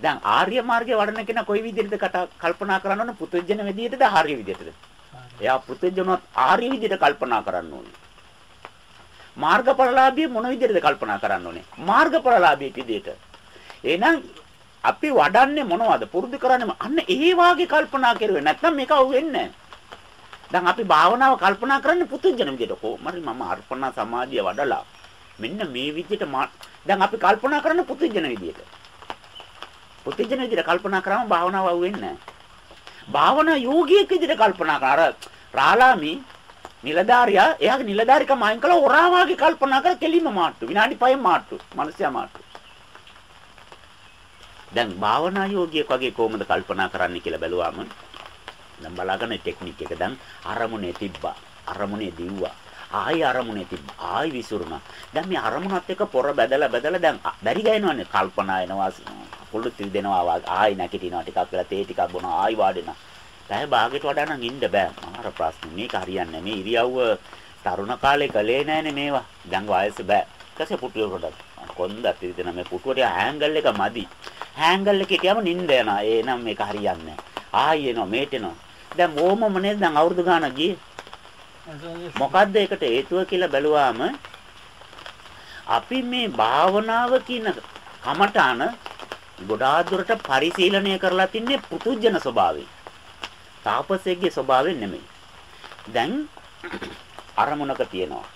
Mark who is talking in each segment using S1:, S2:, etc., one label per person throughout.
S1: දැන් ආර්ය මාර්ගයේ වඩන කෙනා කොයි විදිහටද කල්පනා කරන්න ඕන පුතුජන විදිහටද ආර්ය විදිහටද? එයා පුතුජනවත් ආර්ය විදිහට කල්පනා කරන්න ඕනේ. මාර්ගඵලලාභී මොන විදිහටද කල්පනා කරන්න ඕනේ? මාර්ගඵලලාභී විදිහට. එහෙනම් අපි වඩන්නේ මොනවද? පුරුදු කරන්නේ අන්න ඒ වාගේ කල්පනා කරුවේ නැත්නම් මේක අහුවෙන්නේ දැන් අපි භාවනාව කල්පනා කරන්නේ පුතුජන විදිහට. කොහොමද මම අර්පණා සමාධිය වඩලා මෙන්න මේ විදිහට දැන් අපි කල්පනා කරන්නේ පුතුජන විදිහට. පුතුජන විදිහට කල්පනා කරාම භාවනාව අහුවෙන්නේ නැහැ. භාවනා යෝගියෙක් විදිහට කල්පනා කර අර රාලාමි නිලධාරියා එයාගේ නිලධාරිකම අයින් කළා හොරා වාගේ කල්පනා කර කෙලින්ම මාට්ටු විනාඩි 5න් මාට්ටු මිනිස්සයා මාට්ටු දැන් භාවනා යෝගියෙක් වගේ කොහොමද කල්පනා කරන්න කියලා බැලුවාම දැන් බලාගන්න ටෙක්නික් එක දැන් අරමුණේ තිබ්බා අරමුණේ දිව්වා ආයි අරමුණේ තිබ්බා. ආයි විසිරුණා. දැන් මේ අරමුණත් එක්ක පොර බැදලා බැදලා දැන් බැරි ගෑනවනේ කල්පනා එනවා පොළු තිල් දෙනවා ආයි නැගිටිනවා ටිකක් වෙලා තේ ටිකක් බොනවා ආයි වාඩිනවා. පැය භාගයට වඩා නම් ඉන්න බෑ. මාර ප්‍රශ්න. මේක හරියන්නේ මේ ඉරියව්ව තරුණ කාලේ කලේ නෑනේ මේවා. දැන් වයස බෑ. ඊටසේ පුටුවේ පොඩක්. කොන්දත් ඉතින් මේ පුටුවට ඇන්ගල් එක මදි. හෑන්ගල් එකේ කියම නිින්ද යනවා. ඒ නම් මේක හරියන්නේ නැහැ. ආයි එනවා මේට එනවා. දැන් ඕමම නේද දැන් අවුරුදු ගාණක් ගියේ. මොකද්ද ඒකට හේතුව කියලා බැලුවාම අපි මේ භාවනාව කියන කමඨාන ගොඩාක් දුරට පරිශීලනය කරලා තින්නේ පුතුජන ස්වභාවයෙන්. තාපසයෙක්ගේ ස්වභාවයෙන් නෙමෙයි. දැන් අරමුණක තියෙනවා.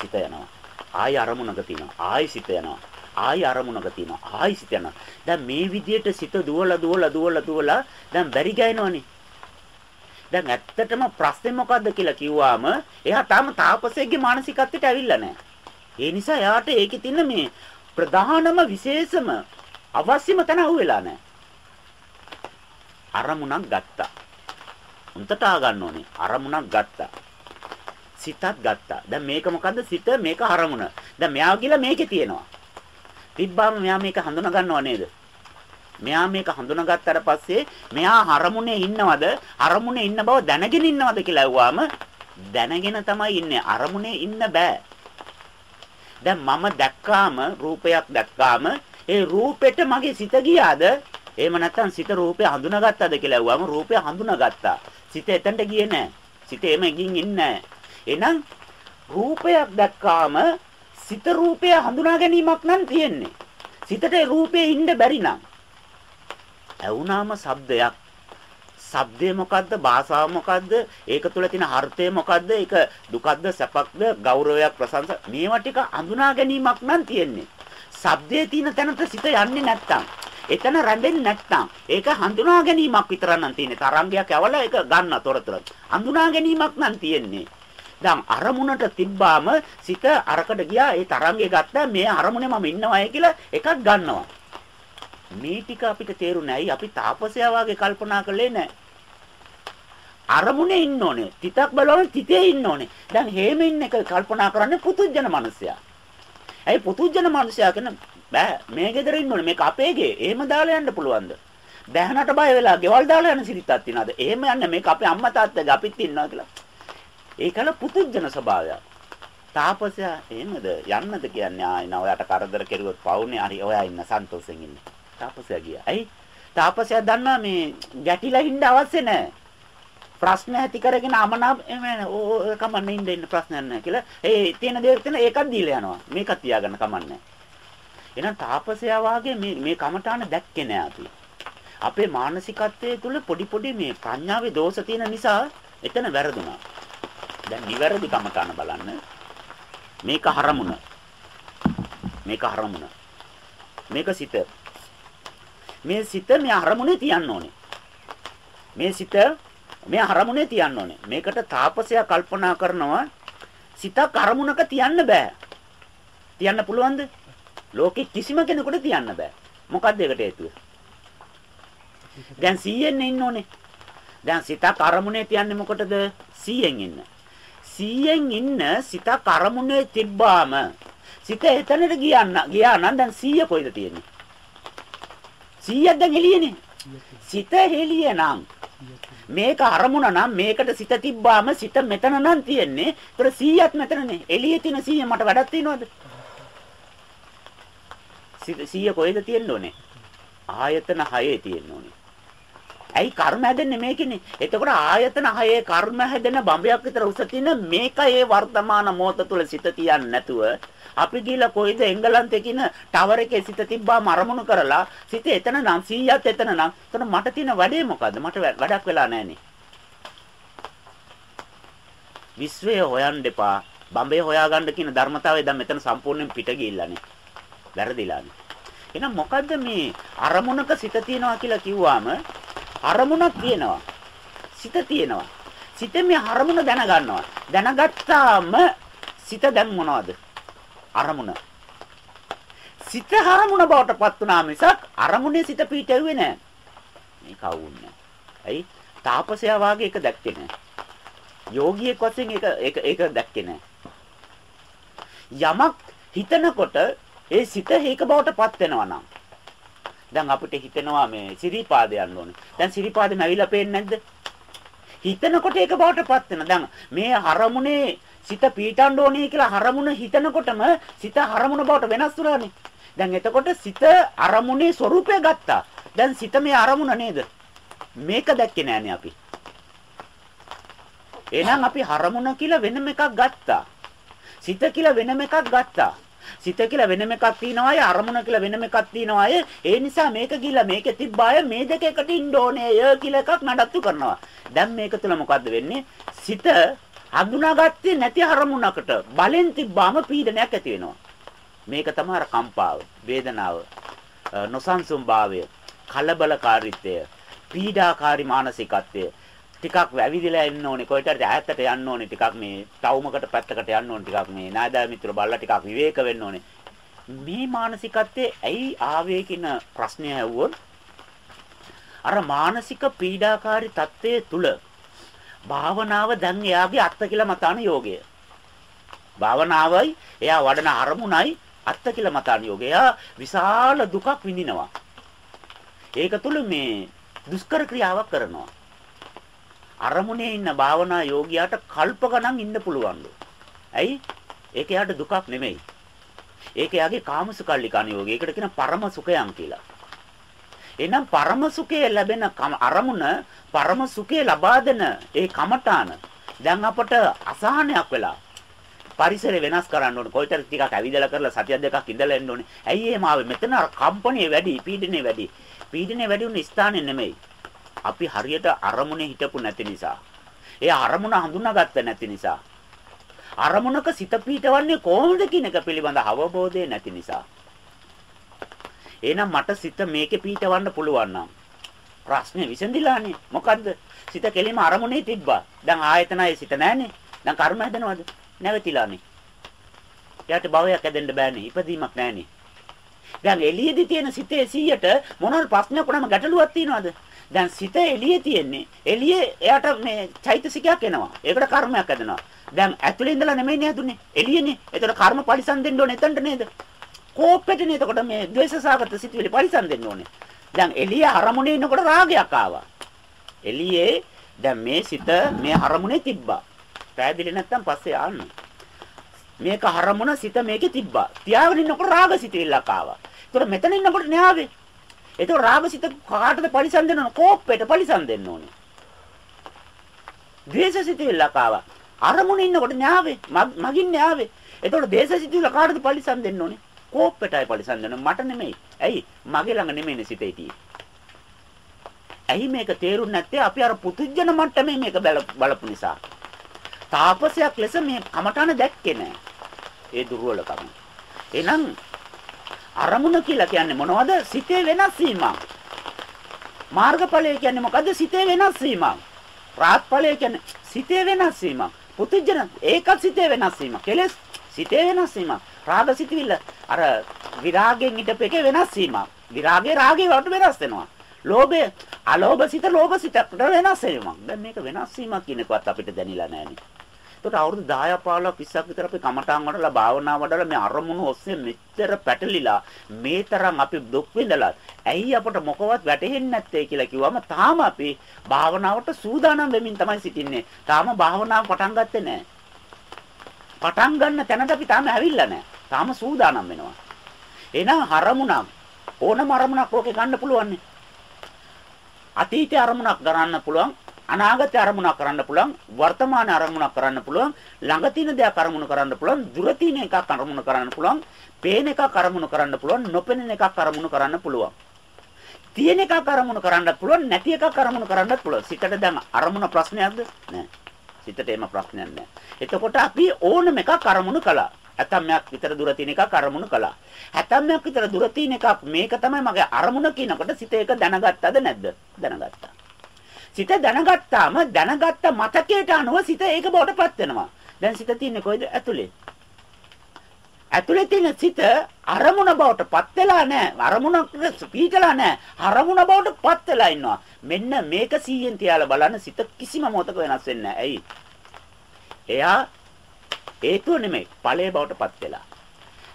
S1: සිත යනවා. ආයි අරමුණක තියෙනවා. ආයි සිත යනවා. ආයි අරමුණක තියෙනවා. ආයි සිත යනවා. දැන් මේ විදියට සිත දුවලා දුවලා දුවලා දුවලා දැන් බැරි ගෑනවනේ. දැන් ඇත්තටම ප්‍රශ්නේ මොකද්ද කියලා කිව්වාම එයා තාම තාපසයෙක්ගේ මානසිකත්වයට ඇවිල්ලා නැහැ. ඒ නිසා එයාට ඒකේ තියෙන මේ ප්‍රධානම විශේෂම අවශ්‍යම තැන අහුවෙලා නැහැ. අරමුණක් ගත්තා. උන්ටට ආ ගන්න ඕනේ. අරමුණක් ගත්තා. සිතත් ගත්තා. දැන් මේක මොකද්ද? සිත මේක අරමුණ. දැන් මෙයා ගිහලා මේකේ තියෙනවා. තිබ්බාම මෙයා මේක හඳුනා ගන්නව නේද? මෙයා මේක හඳුනාගත්තට පස්සේ මෙයා අරමුණේ ඉන්නවද? අරමුණේ ඉන්න බව දැනගෙන ඉන්නවද කියලා ඇහුවාම දැනගෙන තමයි ඉන්නේ. අරමුණේ ඉන්න බෑ. දැන් මම දැක්කාම රූපයක් දැක්කාම ඒ රූපෙට මගේ සිත ගියාද? එහෙම නැත්නම් සිත රූපය හඳුනාගත්තද කියලා ඇහුවාම රූපය හඳුනාගත්තා. සිත එතනට ගියේ නෑ. සිත එම ගින් ඉන්නේ නෑ. එහෙනම් රූපයක් දැක්කාම සිත රූපය හඳුනා ගැනීමක් නම් තියෙන්නේ. සිතට රූපේ ඉන්න බැරි නම්. ඇවුනාම ශබ්දයක්. ශබ්දය මොකද්ද? භාෂාව මොකද්ද? ඒක තුළ තියෙන අර්ථය මොකද්ද? ඒක දුකක්ද, සැපක්ද, ගෞරවයක්, ප්‍රශංසා මේවා ටික හඳුනා ගැනීමක් නම් තියෙන්නේ. ශබ්දයේ තියෙන තැනට සිත යන්නේ නැත්තම් එතන රැඳෙන්නේ නැත්තම් ඒක හඳුනා ගැනීමක් විතර නම් තියෙන්නේ. තරංගයක් ඇවලා ඒක ගන්න තොරතුරු. හඳුනා ගැනීමක් නම් තියෙන්නේ. දැන් අරමුණට තිබ්බාම සිත අරකට ගියා ඒ තරංගේ ගත්තා මේ අරමුණේ මම ඉන්නවයි කියලා එකක් ගන්නවා මේ ටික අපිට තේරුනේ ඇයි? අපි තාපසයා වගේ කල්පනා කළේ නැහැ. අරමුණේ ඉන්න ඕනේ. තිතක් බලවම තිතේ ඉන්න ඕනේ. දැන් හේම ඉන්න එක කල්පනා කරන්නේ පුතුජන මනුස්සයා. ඇයි පුතුජන මනුස්සයා කියන බෑ මේ ගෙදර ඉන්න ඕනේ. මේක අපේ ගේ. එහෙම දාලා යන්න පුළුවන්ද? දැහනට බය වෙලා ගෙවල් දාලා යන සිරිතක් තියනවාද? එහෙම යන්න මේක අපේ අම්මා තාත්තගේ අපිත් ඉන්නවා කියලා. ඒකල පුදුජන ස්වභාවය. තාපසයා එහෙමද? යන්නද? කියන්නේ ආයෙන ඔයාට කරදර කෙරුවොත් පවුනේ. හරි ඔයා ඉන්න සන්තෝෂෙන් ඉන්න. තාපසයා ගියා. ඇයි? තාපසයා දන්නා මේ ගැටිලා ඉන්න අවශ්‍ය නැහැ. ප්‍රශ්න ඇති කරගෙන අමනා ඕ කමන්න ඉන්න ඉන්න ප්‍රශ්නයක් නැහැ කියලා. ඒ තියෙන දේ තියෙන ඒකත් දීලා යනවා. මේකත් තියාගන්න කමන්නේ. එහෙනම් තාපසයා වාගේ මේ මේ කමඨාන දැක්කේ නෑ අපි. අපේ මානසිකත්වයේ තුල පොඩි පොඩි මේ ප්‍රඥාවේ දෝෂ තියෙන නිසා එතන වැරදුනා. දැන් නිවැරදි කමඨාන බලන්න. මේක හරමුණ. මේක හරමුණ. මේක සිත. මේ සිත මේ හරමුණේ තියන්න ඕනේ. මේ සිත මේ හරමුණේ තියන්න ඕනේ. මේකට තාපසයා කල්පනා කරනවා සිතක් අරමුණක තියන්න බෑ. තියන්න පුළුවන්ද? ලෝකෙ කිසිම කෙනෙකුට තියන්න බෑ. මොකක්ද ඒකට හේතුව? දැන් 100ෙන් ඉන්න ඕනේ. දැන් සිතක් අරමුණේ තියන්නේ මොකටද? 100ෙන් ඉන්න. 100න් ඉන්න සිත කරමුනේ තිබ්බාම සිත එතනට ගියන්න ගියා නම් දැන් 100 කොයිද තියෙන්නේ 100ක් දැන් එළියනේ සිත එළිය නම්. මේක අරමුණ නම් මේකට සිත තිබ්බාම සිත මෙතන නම් තියෙන්නේ. ඒතර 100ක් මෙතනනේ. එළියේ තියෙන 100 මට වැඩක් තියනවද? 100 කොහෙද තියෙන්න ඕනේ? ආයතන 6 තියෙන්න ඕනේ. ඇයි කර්ම හැදෙන්නේ මේකනේ? එතකොට ආයතන 6 කර්ම හැදෙන බඹයක් විතර උස තියෙන මේක ඒ වර්තමාන මොහොත තුල සිත තියන්නේ නැතුව අපි ගිහලා කොයිද එංගලන්තේ කින ටවර් එකේ සිත තිබ්බාම අරමුණු කරලා සිත එතන නම් 100ත් එතන නම් එතන මට තියෙන වැඩේ මොකද්ද? මට වැඩක් වෙලා නැහනේ. විශ්වය හොයන්න එපා. බඹේ හොයාගන්න කියන ධර්මතාවය දැන් මෙතන සම්පූර්ණයෙන් පිට ගිහිල්ලානේ. වැරදිලානේ. එහෙනම් මොකද්ද මේ අරමුණක සිත තියනවා කියලා කිව්වාම අරමුණක් තියෙනවා. සිත තියෙනවා. සිතේ මේ අරමුණ දැනගන්නවා. දැනගත්තාම සිත දැන් මොනවද? අරමුණ. සිත අරමුණ බවට පත් වුණා මිසක් අරමුණේ සිත පිටවෙන්නේ නැහැ. මේ කවුන්නේ. ඇයි? තාපසයා වාගේ එක දැක්කේ නැහැ. යෝගියෙක් වශයෙන් ඒක ඒක ඒක දැක්කේ නැහැ. යමක් හිතනකොට ඒ සිත හේක බවට පත් වෙනවා නම් දැන් අපිට හිතෙනවා මේ සිරිපාද යන්න ඕනේ. දැන් සිරිපාද නැවිලා පේන්නේ නැද්ද? හිතනකොට ඒක බවට පත් වෙනවා. දැන් මේ හරමුණේ සිත පීටන්න ඕනේ කියලා හරමුණ හිතනකොටම සිත හරමුණ බවට වෙනස් වුණානේ. දැන් එතකොට සිත අරමුණේ ස්වરૂපය ගත්තා. දැන් සිත මේ අරමුණ නේද? මේක දැක්කේ නෑනේ අපි. එහෙනම් අපි හරමුණ කියලා වෙනම එකක් ගත්තා. සිත කියලා වෙනම එකක් ගත්තා. සිත කියලා වෙනම එකක් තියෙනවා අය අරමුණ කියලා වෙනම එකක් තියෙනවා. අය ඒ නිසා මේක ගිහිල්ලා මේකේ තිබ්බ අය මේ දෙක එකට ඉන්න ඕනේ ය කියලා එකක් නඩත්තු කරනවා. දැන් මේක තුළ මොකද්ද වෙන්නේ? සිත හඳුනාගත්තේ නැති අරමුණකට බලෙන් තිබ්බාම පීඩනයක් ඇති වෙනවා. මේක තමයි අර කම්පාව වේදනාව නොසන්සුන් භාවය කලබලකාරීත්වය පීඩාකාරී මානසිකත්වය. ටිකක් වැවිදිලා එන්න ඕනේ. කොහෙට හරි ඈතට යන්න ඕනේ ටිකක් මේ තවුමකට පැත්තකට යන්න ඕනේ ටිකක් මේ නායදා මිත්‍ර බල්ලා ටිකක් විවේක වෙන්න ඕනේ. මේ මානසිකත්වයේ ඇයි ආවේ කියන ප්‍රශ්නය ඇහුවොත්? අර මානසික පීඩාකාරී తත්වයේ තුල භාවනාව දැන් එයාගේ අත්ත කියලා මතාන යෝගය. භාවනාවයි එයා වඩන අරමුණයි අත්ත කියලා මතාන යෝගය. එයා විශාල දුකක් විඳිනවා. ඒක තුල මේ දුෂ්කර ක්‍රියාවක් කරනවා. අරමුණේ ඉන්න භාවනා යෝගියාට කල්ප ගණන් ඉන්න පුළුවන්ලු. ඇයි? ඒක යාට දුකක් නෙමෙයි. ඒක යාගේ කාමසුකල්ලිකාන යෝගය. ඒකට කියන පරම සුඛයන් කියලා. එහෙනම් පරම සුඛය ලැබෙන අරමුණ පරම සුඛය ලබා දෙන ඒ කමඨාන දැන් අපට අසහනයක් වෙලා පරිසරය වෙනස් කරන්න ඕනේ. කොයිතර ටිකක් ඇවිදලා කරලා සතියක් දෙකක් ඉඳලා එන්න ඕනේ. ඇයි එහෙම ආවේ? මෙතන අර කම්පණිය වැඩි, පීඩනය වැඩි. පීඩනය වැඩි වුණ ස්ථානේ නෙමෙයි. අපි හරියට අරමුණේ හිටපු නැති නිසා. ඒ අරමුණ හඳුනාගත්ත නැති නිසා. අරමුණක සිත පීටවන්නේ කොහොමද කියන එක පිළිබඳ අවබෝධය නැති නිසා. එහෙනම් මට සිත මේකේ පීටවන්න පුළුවන් නම් ප්‍රශ්නේ විසඳිලානේ. මොකද්ද? සිත කෙලිම අරමුණේ තිබ්බා. දැන් ආයතනයේ සිත නැහනේ. දැන් කර්ම හැදෙනවද? නැවතිලානේ. එයාට භවයක් හැදෙන්න බෑනේ. ඉපදීමක් නැහනේ. දැන් එළියේදී තියෙන සිතේ 100ට මොනවාර ප්‍රශ්නයක් වුණාම ගැටලුවක් තියනවද? දැන් සිත එළියේ තියෙන්නේ. එළියේ එයාට මේ චෛතසිකයක් එනවා. ඒකට කර්මයක් හැදෙනවා. දැන් ඇතුලේ ඉඳලා නෙමෙයිනේ හැදුනේ. එළියනේ. ඒතර කර්ම පරිසම් දෙන්න ඕනේ එතනට නේද? කෝපෙටනේ එතකොට මේ ද්වේෂසාගත සිතුවිලි පරිසම් දෙන්න ඕනේ. දැන් එළිය අරමුණේ ඉන්නකොට රාගයක් ආවා. එළියේ දැන් මේ සිත මේ අරමුණේ තිබ්බා. පැහැදිලි නැත්තම් පස්සේ ආන්න. මේක අරමුණ සිත මේකේ තිබ්බා. තියාගෙන ඉන්නකොට රාග සිතුවිල්ලක් ආවා. ඒතර මෙතන ඉන්නකොට න්යාවේ ඒක රාගසිත කාටද පරිසම් දෙන්න ඕන? කෝප්පෙට පරිසම් දෙන්න ඕනේ. ද්වේෂසිතවිල්ල කාවා. අරමුණේ ඉන්නකොට න්යාවේ මගින් න්යාවේ. එතකොට දේශසිතවිල්ල කාටද පරිසම් දෙන්න ඕනේ? කෝප්පෙටයි පරිසම් දෙන්න මට නෙමෙයි. ඇයි? මගේ ළඟ නෙමෙයිනේ සිත හිටියේ. ඇයි මේක තේරුන්නේ නැත්තේ? අපි අර පුදුජන මට්ටමේ මේක බලපු නිසා. තාපසයක් ලෙස මේ කමඨාන දැක්කේ නැහැ. ඒ දුර්වලකම. එහෙනම් අරමුණ කියලා කියන්නේ මොනවද? සිතේ වෙනස් වීමක්. මාර්ගඵලය කියන්නේ මොකද්ද? සිතේ වෙනස් වීමක්. ප්‍රාත්ඵලය කියන්නේ සිතේ වෙනස් වීමක්. පුදුජන ඒකත් සිතේ වෙනස් වීමක්. කෙලස් සිතේ වෙනස් වීමක්. රාග සිතවිල්ල අර විරාගයෙන් ඊටප එක වෙනස් වීමක්. විරාගේ රාගේ වලට වෙනස් වෙනවා. ලෝභය අලෝභ සිත ලෝභ සිතට වෙනස් වීමක්. දැන් මේක වෙනස් වීමක් කියන එකවත් අපිට දැනෙලා නැහැ එතකොට අවුරුදු 10ක් 15ක් 20ක් විතර අපි කමඨාන් වඩලා භාවනා වඩලා මේ අරමුණු ඔස්සේ මෙච්චර පැටලිලා මේ තරම් අපි දුක් විඳලා ඇයි අපට මොකවත් වැටහෙන්නේ නැත්තේ කියලා කිව්වම තාම අපි භාවනාවට සූදානම් වෙමින් තමයි සිටින්නේ. තාම භාවනාව පටන් ගත්තේ නැහැ. පටන් ගන්න තැනට අපි තාම ඇවිල්ලා නැහැ. තාම සූදානම් වෙනවා. එහෙනම් අරමුණක් ඕනම අරමුණක් ලෝකේ ගන්න පුළුවන්. අතීතේ අරමුණක් ගන්න පුළුවන්. අනාගත අරමුණක් කරන්න පුළුවන් වර්තමාන අරමුණක් කරන්න පුළුවන් ළඟ තියෙන දෙයක් අරමුණු කරන්න පුළුවන් දුර තියෙන එකක් අරමුණු කරන්න පුළුවන් පේන එකක් අරමුණු කරන්න පුළුවන් නොපෙනෙන එකක් අරමුණු කරන්න පුළුවන්. තියෙන එකක් අරමුණු කරන්නත් පුළුවන් නැති එකක් අරමුණු කරන්නත් පුළුවන්. සිතට දැන් අරමුණ ප්‍රශ්නයක්ද? නෑ. සිතට එම ප්‍රශ්නයක් නෑ. එතකොට අපි ඕනම එකක් අරමුණු කළා. ඇතම්යක් විතර දුර තියෙන එකක් අරමුණු කළා. ඇතම්යක් විතර දුර තියෙන එකක් මේක තමයි මගේ අරමුණ කියනකොට සිත ඒක දැනගත්තද නැද්ද? දැනගත්තා. සිත දැනගත්තාම දැනගත්ත මතකයට අනුව සිත ඒක බවටපත් වෙනවා. දැන් සිත තියන්නේ කොයිද? ඇතුලේ. ඇතුලේ තියෙන සිත අරමුණ බවටපත් වෙලා නැහැ. අරමුණට පීඩලා නැහැ. අරමුණ බවටපත් වෙලා ඉන්නවා. මෙන්න මේක 100න් තියාලා බලන්න සිත කිසිම මොහතක වෙනස් වෙන්නේ නැහැ. ඇයි? එයා හේතුව නෙමෙයි ඵලයේ බවටපත් වෙලා.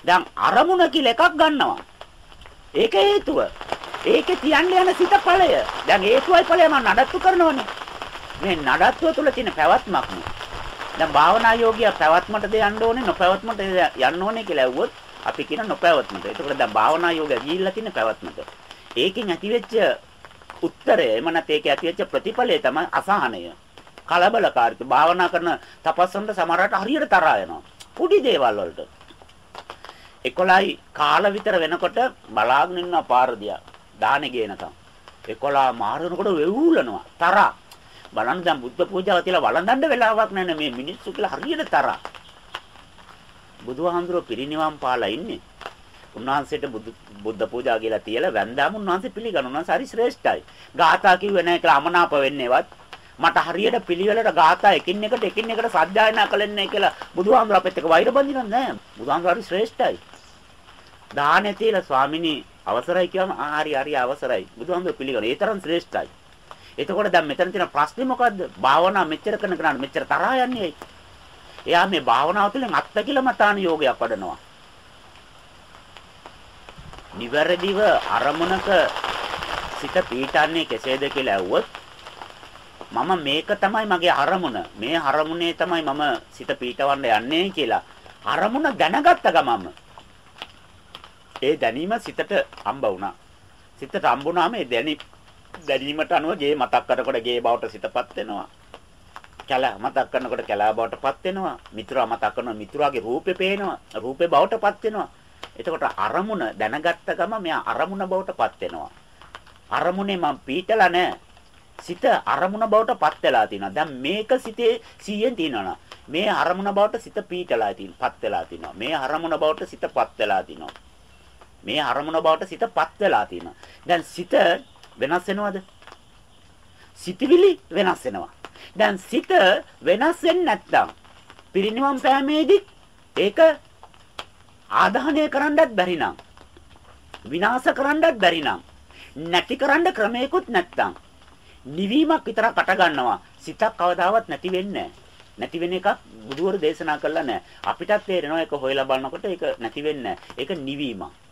S1: දැන් අරමුණ කියලා එකක් ගන්නවා. ඒක හේතුව. ඒකේ තියන්න යන සිත ඵලය. දැන් හේතුවයි ඵලය මම නඩත්තු කරනවනේ. මේ නඩත්තුව තුළ තියෙන පැවැත්මක් නේ. දැන් භාවනා යෝගියා පැවැත්මටද යන්න ඕනේ නොපැවැත්මට යන්න ඕනේ කියලා ඇහුවොත් අපි කියන නොපැවැත්මට. ඒකෝට දැන් භාවනා යෝගය ගිහිල්ලා තියෙන පැවැත්මට. ඒකෙන් ඇතිවෙච්ච උත්තරය එම නැත්නම් ඒකේ ඇතිවෙච්ච ප්‍රතිඵලය තමයි අසහනය. කලබලකාරීත්වය. භාවනා කරන තපස්සන්ට සමහරට හරියට තරහා යනවා. පුඩි දේවල් වලට. 11යි කාල විතර වෙනකොට බලාගෙන ඉන්න පාර දිහා. දාහනේ ගේනකම් 11 මාරනකොට වෙවුලනවා තරහ. බලන්න දැන් බුද්ධ පූජාව තියලා වළඳන්න වෙලාවක් නැහැ මේ මිනිස්සු කියලා හරියට තරහ. බුදුහාමුදුරුව පිරිනිවන් පාලා ඉන්නේ. උන්වහන්සේට බුද්ධ පූජා කියලා තියලා වැන්දාම උන්වහන්සේ පිළිගන්න. උන්වහන්සේ හරි ශ්‍රේෂ්ඨයි. ගාථා කිව්වේ නැහැ කියලා අමනාප වෙන්නේවත් මට හරියට පිළිවෙලට ගාථා එකින් එකට එකින් එකට සත්‍යයනා කළෙන්නේ කියලා බුදුහාමුදුරුව අපිට එක වෛර බඳිනවද නැහැ බුදුහාමුදුරුව හරි ශ්‍රේෂ්ඨයි. දාහනේ තියලා ස්වාමිනී අවසරයි කියවම හරි හරි අවසරයි. බුදුහාමුදුරු පිළිගන්න. ඒ තරම් ශ්‍රේෂ්ඨයි. එතකොට දැන් මෙතන තියෙන ප්‍රශ්නේ මොකද්ද? භාවනා මෙච්චර කරන කෙනාට මෙච්චර තරහා යන්නේ එයා මේ භාවනාව තුළින් අත්දැකිලමතාන යෝගයක් වඩනවා. නිවැරදිව අරමුණක සිත පීඩන්නේ කෙසේද කියලා ඇහුවොත් මම මේක තමයි මගේ අරමුණ. මේ අරමුණේ තමයි මම සිත පීඩවන්න යන්නේ කියලා. අරමුණ දැනගත්ත ගමම ඒ දැනීම සිතට හම්බ වුණා. සිතට හම්බුනාම ඒ දැනි දැනීමට අනුව ගේ මතක් කරනකොට ගේ බවට සිතපත් වෙනවා. කැල මතක් කරනකොට කැල බවටපත් වෙනවා. මිතුරා මතක් කරනකොට මිතුරාගේ රූපේ පේනවා. රූපේ බවටපත් වෙනවා. එතකොට අරමුණ දැනගත්ත ගම මෙයා අරමුණ බවටපත් වෙනවා. අරමුණේ මම පීටලා නැහැ. සිත අරමුණ බවටපත් වෙලා තිනවා. දැන් මේක සිතේ 100ෙන් තියනවා. මේ අරමුණ බවට සිත පීටලා තිනපත් වෙලා තිනවා. මේ අරමුණ බවට සිතපත් වෙලා තිනවා. මේ අරමුණ බවට සිතපත් වෙලා තියෙනවා. දැන් සිත වෙනස් වෙනවද? සිතවිලි වෙනස් වෙනවා. දැන් සිත වෙනස් වෙන්නේ නැත්නම් පිරිනිවන් පෑමේදී ඒක ආදාහනය කරන්නත් බැරි නම් විනාශ කරන්නත් බැරි නම් නැති කරන්න ක්‍රමයකුත් නැත්තම් නිවීමක් විතරක් අට ගන්නවා සිතක් කවදාවත් නැති වෙන්නේ නැති වෙන එකක් බුදුවරු දේශනා කළා නෑ අපිටත් තේරෙනවා ඒක හොයලා බලනකොට ඒක නැති වෙන්නේ ඒක නිවීමක්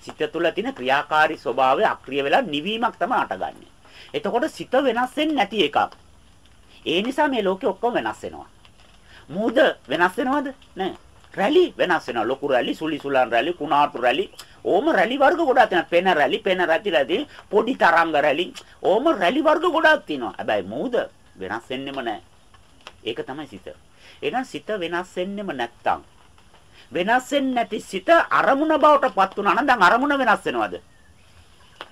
S1: සිත තුළ තියෙන ක්‍රියාකාරී ස්වභාවය අක්‍රිය වෙලා නිවීමක් තමයි අටගන්නේ. එතකොට සිත වෙනස් වෙන්නේ නැති එකක්. ඒ නිසා මේ ලෝකෙ ඔක්කොම වෙනස් වෙනවා. මූද වෙනස් වෙනවද? නැහැ. රැලි වෙනස් වෙනවා. ලොකු රැලි, සුලි සුලන් රැලි, කුණාටු රැලි. ඕම රැලි වර්ග ගොඩක් තියෙනවා. පෙන රැලි, පෙන රැටි රැලි, පොඩි තරංග රැලි. ඕම රැලි වර්ග ගොඩක් තියෙනවා. හැබැයි මූද වෙනස් වෙන්නෙම නැහැ. ඒක තමයි සිත. එහෙනම් සිත වෙනස් වෙන්නෙම නැත්තම් වෙනස් වෙන්නේ නැති සිත අරමුණ බවට පත් වුණා නම් දැන් අරමුණ වෙනස් වෙනවද?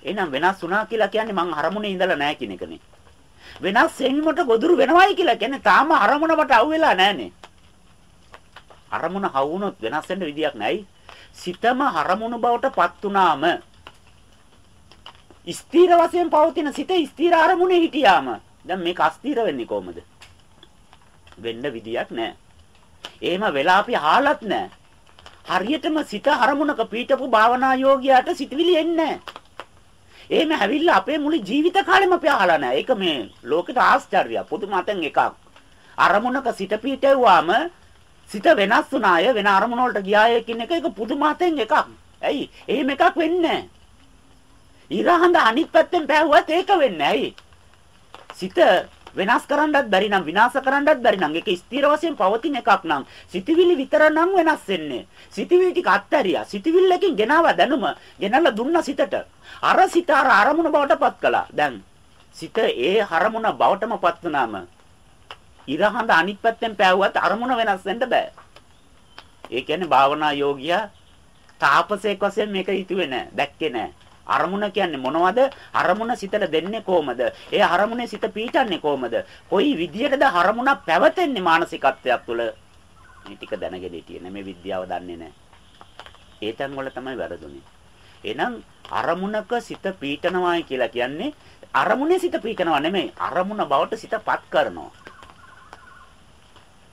S1: එහෙනම් වෙනස් වුණා කියලා කියන්නේ මං අරමුණේ ඉඳලා නැහැ කියන එකනේ. වෙනස් වීමට ගොදුරු වෙනවයි කියලා කියන්නේ තාම අරමුණකට අවු වෙලා නැහනේ. අරමුණ හවුනොත් වෙනස් වෙන්න විදියක් නැයි. සිතම අරමුණ බවට පත් වුණාම ස්ථීර වශයෙන් පවතින සිත ස්ථීර අරමුණේ හිටියාම දැන් මේක අස්ථීර වෙන්නේ කොහොමද? වෙන්න විදියක් නැහැ. එහෙම වෙලා අපි හාලත් නැහැ. හරියටම සිත අරමුණක පීඨපු භාවනා යෝගියාට සිතවිලි එන්නේ එහෙම ඇවිල්ලා අපේ මුළු ජීවිත කාලෙම අපි අහලා නැහැ. ඒක මේ ලෝකෙට ආශ්චර්යයක්. පුදුමතෙන් එකක්. අරමුණක සිත පීඨෙව්වාම සිත වෙනස් වුණාය වෙන අරමුණ වලට ගියාය කියන එක ඒක පුදුමතෙන් එකක්. ඇයි? එහෙම එකක් වෙන්නේ නැහැ. ඉරහඳ අනිත් පැත්තෙන් පෑවුවත් ඒක වෙන්නේ ඇයි? සිත වෙනස් කරන්නත් බැරි නම් විනාශ කරන්නත් බැරි නම් ඒක ස්ථිර වශයෙන් පවතින එකක් නම් සිතවිලි විතර නම් වෙනස් වෙන්නේ. සිතවිලි ටික අත්හැරියා. සිතවිල්ලකින් ගෙනාවා දැනුම. ගෙනල්ලා දුන්නා සිතට. අර සිත අර අරමුණ බවටපත් කළා. දැන් සිත ඒ අරමුණ බවටමපත් වුනාම ඉරහඳ අනිත් පැත්තෙන් පෑවුවත් අරමුණ වෙනස් වෙන්න බෑ. ඒ කියන්නේ භාවනා යෝගියා තාපසයෙක් වශයෙන් මේක හිතුවේ නෑ, දැක්කේ නෑ. අරමුණ කියන්නේ මොනවද? අරමුණ සිතට දෙන්නේ කොහමද? ඒ අරමුණේ සිත පීඩන්නේ කොහමද? කොයි විදියටද අරමුණ පැවතෙන්නේ මානසිකත්වයක් තුළ? මේ ටික දැනගෙන හිටියේ මේ විද්‍යාව දන්නේ නැහැ. ඒ තැන් වල තමයි වැරදුනේ. එහෙනම් අරමුණක සිත පීඩනවායි කියලා කියන්නේ අරමුණේ සිත පීඩනවා නෙමෙයි අරමුණ බවට සිතපත් කරනවා.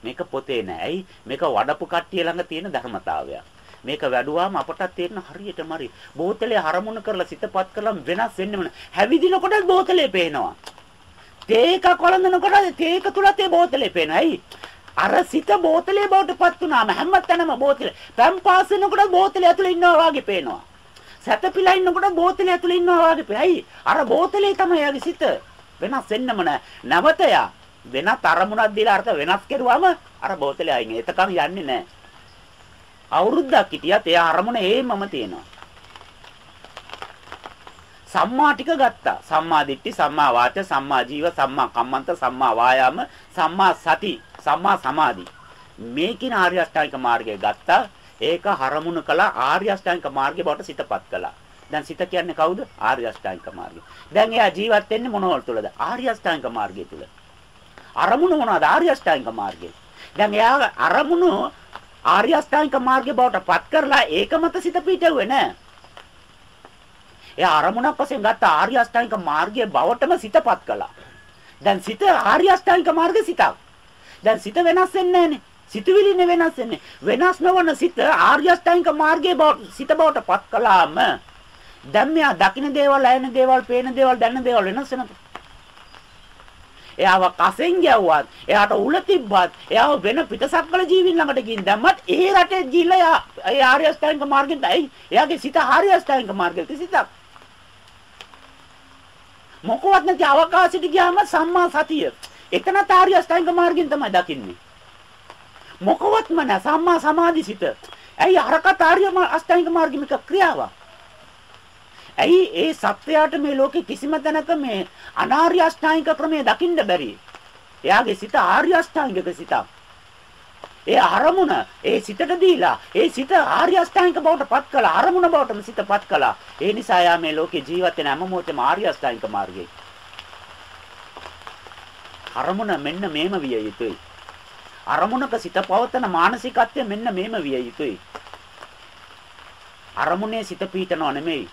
S1: මේක පොතේ නෑ. ඇයි? මේක වඩපු කට්ටිය ළඟ තියෙන ධර්මතාවයක්. මේක වැඩුවාම අපටත් තේරෙන හරියටම හරි. බෝතලේ හරමුණ කරලා සිතපත් කළාම වෙනස් වෙන්නේ මොන. හැවිදිනකොට බෝතලේ පේනවා. තේක කොළඳනකොට තේක තුලත් ඒ බෝතලේ පේනවා. ඇයි? අර සිත බෝතලේ බවටපත් වුණාම හැමතැනම බෝතලේ. පැම් පාස් වෙනකොට බෝතලේ ඇතුලේ ඉන්නවා වගේ පේනවා. සැතපීලා ඉන්නකොට බෝතලේ ඇතුලේ ඉන්නවා වගේ පේයි. ඇයි? අර බෝතලේ තමයි යාගේ සිත. වෙනස් වෙන්නම නෑ. නැවතය වෙනත් අරමුණක් දීලා අර්ථ වෙනස් කරුවාම අර බෝතලේ අයින්. එතකන් යන්නේ නෑ. අවුරුද්දක් හිටියත් එයා අරමුණ හේමම තියෙනවා. සම්මා ටික ගත්තා. සම්මා දිට්ඨි, සම්මා වාච, සම්මා ජීව, සම්මා කම්මන්ත, සම්මා වායාම, සම්මා සති, සම්මා සමාධි. මේ කින ආර්ය අෂ්ටාංගික මාර්ගය ගත්තා. ඒක හරමුණු කළා ආර්ය අෂ්ටාංගික මාර්ගය බවට සිතපත් කළා. දැන් සිත කියන්නේ කවුද? ආර්ය අෂ්ටාංගික මාර්ගය. දැන් එයා ජීවත් වෙන්නේ මොනවල තුලද? ආර්ය අෂ්ටාංගික මාර්ගය තුල. අරමුණු මොනවද? ආර්ය අෂ්ටාංගික මාර්ගය. දැන් එයා අරමුණු ආර්ය අෂ්ටාංගික මාර්ගය බවට පත් කරලා ඒක මත සිත පිටවෙන්නේ නැහැ. එයා අරමුණක් වශයෙන් ගත්ත ආර්ය අෂ්ටාංගික මාර්ගය බවටම සිතපත් කළා. දැන් සිත ආර්ය අෂ්ටාංගික මාර්ග සිතක්. දැන් සිත වෙනස් වෙන්නේ නැහනේ. සිතුවිලිනේ වෙනස් වෙන්නේ. වෙනස් නොවන සිත ආර්ය අෂ්ටාංගික මාර්ගයේ බව සිත බවට පත් කළාම දැන් මෙයා දකින්න දේවල්, ඇයෙන දේවල්, පේන දේවල්, දැනන දේවල් වෙනස් වෙනවා. එයාව කසෙන් ගැව්වත්, එයාට උල තිබ්බත්, එයාව වෙන පිටසක්වල ජීවින් ළඟට ගින් දැම්මත් ඒ රටේ ගිහිල්ලා ඒ ආර්ය අෂ්ටාංගික මාර්ගෙන් ඇයි? එයාගේ සිත ආර්ය අෂ්ටාංගික මාර්ගෙට සිතක්. මොකවත් නැති අවකාශයට ගියාම සම්මා සතිය. එතන ආර්ය අෂ්ටාංගික මාර්ගෙන් තමයි දකින්නේ. මොකවත්ම නැ සම්මා සමාධිසිත. ඇයි අරකට ආර්ය අෂ්ටාංගික මාර්ගෙමික ක්‍රියාවක්? ඇයි ඒ සත්‍යයට මේ ලෝකේ කිසිම තැනක මේ අනාර්ය අෂ්ටාංගික ක්‍රමය දකින්න බැරි? එයාගේ සිත ආර්ය අෂ්ටාංගික සිතක්. ඒ අරමුණ ඒ සිතට දීලා ඒ සිත ආර්ය අෂ්ටාංගික බවට පත් කළා අරමුණ බවටම සිතපත් කළා. ඒ නිසා යා මේ ලෝකේ ජීවත් වෙන හැම මොහොතේම ආර්ය අෂ්ටාංගික මාර්ගයේ. අරමුණ මෙන්න මේම විය යුතුයි. අරමුණක සිත පවතන මානසිකත්වය මෙන්න මේම විය යුතුයි. අරමුණේ සිත පීඨනව නෙමෙයි.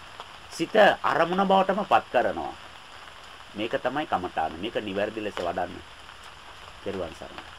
S1: සිත අරමුණ බවටම පත් කරනවා. මේක තමයි කමඨාන. මේක නිවැරදි ලෙස වඩන්න. පෙරවන් සරණයි.